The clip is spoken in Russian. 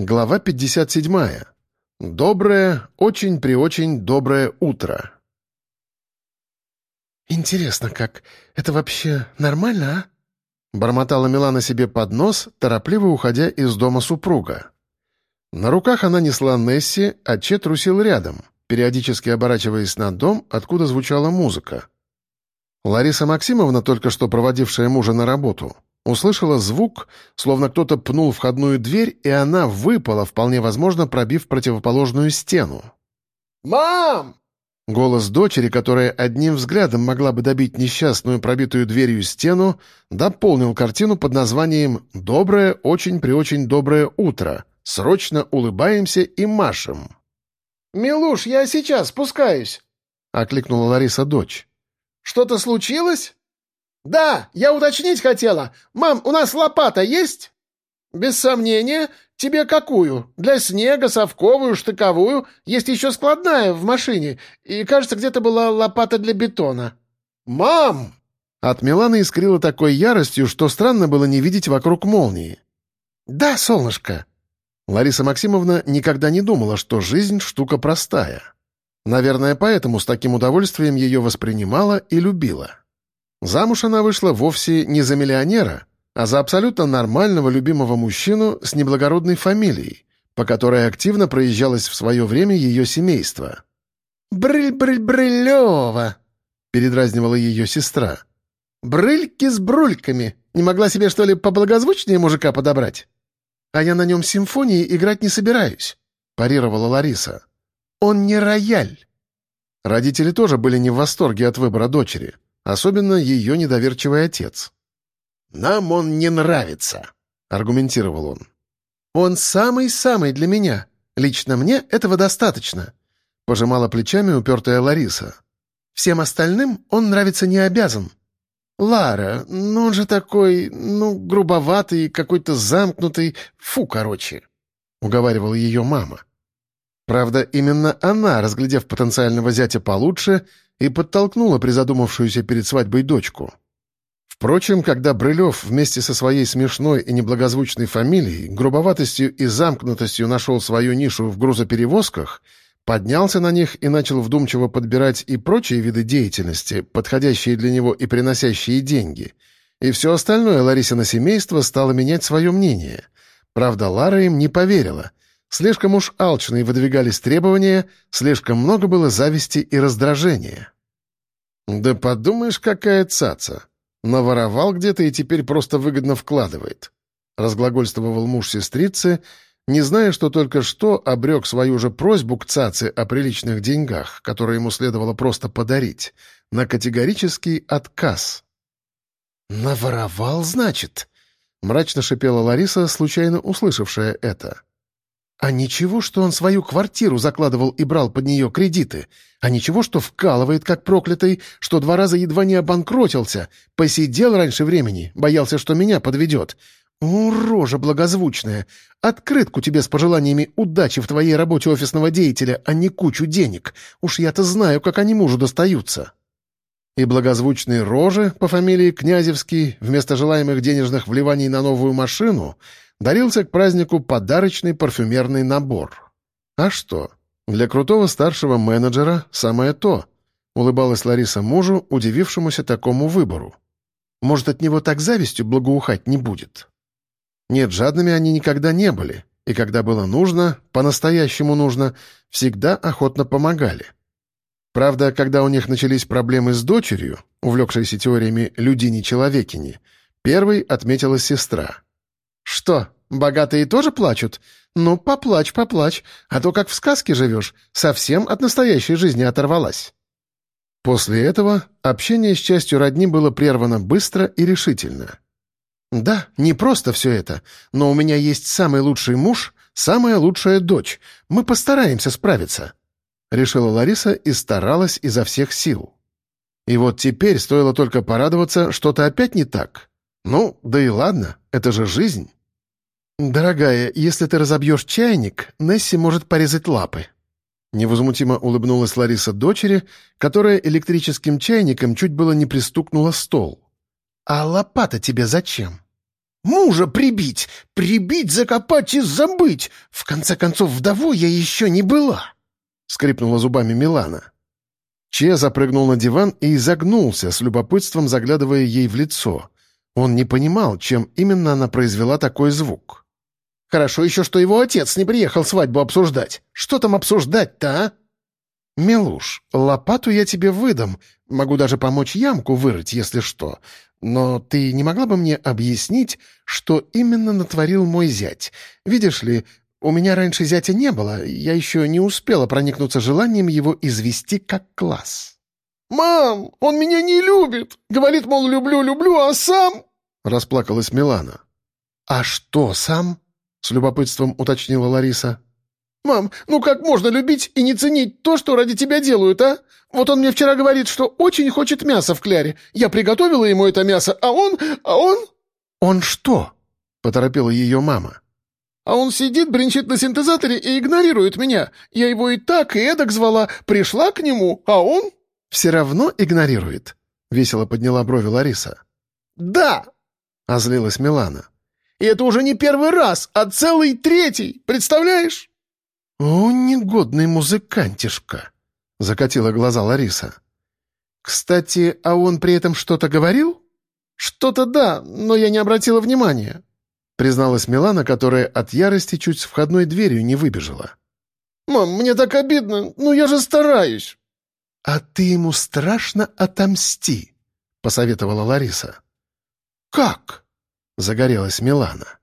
Глава 57. Доброе, очень-преочень доброе утро. «Интересно, как? Это вообще нормально, а?» Бормотала Милана себе под нос, торопливо уходя из дома супруга. На руках она несла Несси, а Че трусил рядом, периодически оборачиваясь на дом, откуда звучала музыка. Лариса Максимовна, только что проводившая мужа на работу, услышала звук, словно кто-то пнул входную дверь, и она выпала, вполне возможно, пробив противоположную стену. «Мам!» Голос дочери, которая одним взглядом могла бы добить несчастную пробитую дверью стену, дополнил картину под названием «Доброе, очень-преочень доброе утро». Срочно улыбаемся и машем. «Милуш, я сейчас спускаюсь», — окликнула Лариса дочь. «Что-то случилось?» «Да, я уточнить хотела. Мам, у нас лопата есть?» «Без сомнения. Тебе какую? Для снега, совковую, штыковую. Есть еще складная в машине. И, кажется, где-то была лопата для бетона». «Мам!» От Миланы искрило такой яростью, что странно было не видеть вокруг молнии. «Да, солнышко». Лариса Максимовна никогда не думала, что жизнь — штука простая. Наверное, поэтому с таким удовольствием ее воспринимала и любила. Замуж она вышла вовсе не за миллионера, а за абсолютно нормального любимого мужчину с неблагородной фамилией, по которой активно проезжалось в свое время ее семейство. «Брыль-брыль-брылева!» — передразнивала ее сестра. «Брыльки с брульками! Не могла себе, что ли, поблагозвучнее мужика подобрать?» «А я на нем симфонии играть не собираюсь», — парировала Лариса. «Он не рояль». Родители тоже были не в восторге от выбора дочери — особенно ее недоверчивый отец. «Нам он не нравится», — аргументировал он. «Он самый-самый для меня. Лично мне этого достаточно», — пожимала плечами упертая Лариса. «Всем остальным он нравиться не обязан». «Лара, ну он же такой, ну, грубоватый, какой-то замкнутый, фу, короче», — уговаривала ее мама. Правда, именно она, разглядев потенциального зятя получше, и подтолкнула призадумавшуюся перед свадьбой дочку. Впрочем, когда Брылев вместе со своей смешной и неблагозвучной фамилией, грубоватостью и замкнутостью нашел свою нишу в грузоперевозках, поднялся на них и начал вдумчиво подбирать и прочие виды деятельности, подходящие для него и приносящие деньги, и все остальное Ларисина семейство стало менять свое мнение. Правда, Лара им не поверила — Слишком уж алчные выдвигались требования, слишком много было зависти и раздражения. «Да подумаешь, какая цаца! Наворовал где-то и теперь просто выгодно вкладывает», — разглагольствовал муж сестрицы, не зная, что только что обрек свою же просьбу к цаце о приличных деньгах, которые ему следовало просто подарить, на категорический отказ. «Наворовал, значит?» — мрачно шипела Лариса, случайно услышавшая это. А ничего, что он свою квартиру закладывал и брал под нее кредиты. А ничего, что вкалывает как проклятый, что два раза едва не обанкротился, посидел раньше времени, боялся, что меня подведет. О, рожа благозвучная! Открытку тебе с пожеланиями удачи в твоей работе офисного деятеля, а не кучу денег. Уж я-то знаю, как они мужу достаются. И благозвучные рожи по фамилии Князевский вместо желаемых денежных вливаний на новую машину — дарился к празднику подарочный парфюмерный набор. А что? Для крутого старшего менеджера самое то. Улыбалась Лариса мужу, удивившемуся такому выбору. Может, от него так завистью благоухать не будет? Нет, жадными они никогда не были, и когда было нужно, по-настоящему нужно, всегда охотно помогали. Правда, когда у них начались проблемы с дочерью, увлекшейся теориями «людини-человекини», первой отметилась сестра — «Что, богатые тоже плачут? Ну, поплачь, поплачь, а то как в сказке живешь, совсем от настоящей жизни оторвалась». После этого общение с частью родни было прервано быстро и решительно. «Да, не просто все это, но у меня есть самый лучший муж, самая лучшая дочь. Мы постараемся справиться», — решила Лариса и старалась изо всех сил. И вот теперь стоило только порадоваться, что-то опять не так. Ну, да и ладно, это же жизнь. «Дорогая, если ты разобьешь чайник, Несси может порезать лапы». Невозмутимо улыбнулась Лариса дочери, которая электрическим чайником чуть было не пристукнула стол. «А лопата тебе зачем?» Мужа прибить, прибить, закопать и забыть. В конце концов, вдовой я еще не была!» — скрипнула зубами Милана. Че запрыгнул на диван и изогнулся, с любопытством заглядывая ей в лицо. Он не понимал, чем именно она произвела такой звук. «Хорошо еще, что его отец не приехал свадьбу обсуждать. Что там обсуждать-то, а?» «Милуш, лопату я тебе выдам. Могу даже помочь ямку вырыть, если что. Но ты не могла бы мне объяснить, что именно натворил мой зять? Видишь ли, у меня раньше зятя не было, я еще не успела проникнуться желанием его извести как класс». «Мам, он меня не любит! Говорит, мол, люблю-люблю, а сам...» — расплакалась Милана. «А что сам?» — с любопытством уточнила Лариса. «Мам, ну как можно любить и не ценить то, что ради тебя делают, а? Вот он мне вчера говорит, что очень хочет мяса в кляре. Я приготовила ему это мясо, а он... а он...» «Он что?» — поторопила ее мама. А он сидит, бренчит на синтезаторе и игнорирует меня. Я его и так, и эдак звала, пришла к нему, а он...» «Все равно игнорирует», — весело подняла брови Лариса. «Да!» — озлилась Милана. «И это уже не первый раз, а целый третий, представляешь?» «О, негодный музыкантишка!» — закатила глаза Лариса. «Кстати, а он при этом что-то говорил?» «Что-то да, но я не обратила внимания», призналась Милана, которая от ярости чуть с входной дверью не выбежала. «Мам, мне так обидно, ну я же стараюсь!» «А ты ему страшно отомсти», — посоветовала Лариса. «Как?» — загорелась Милана.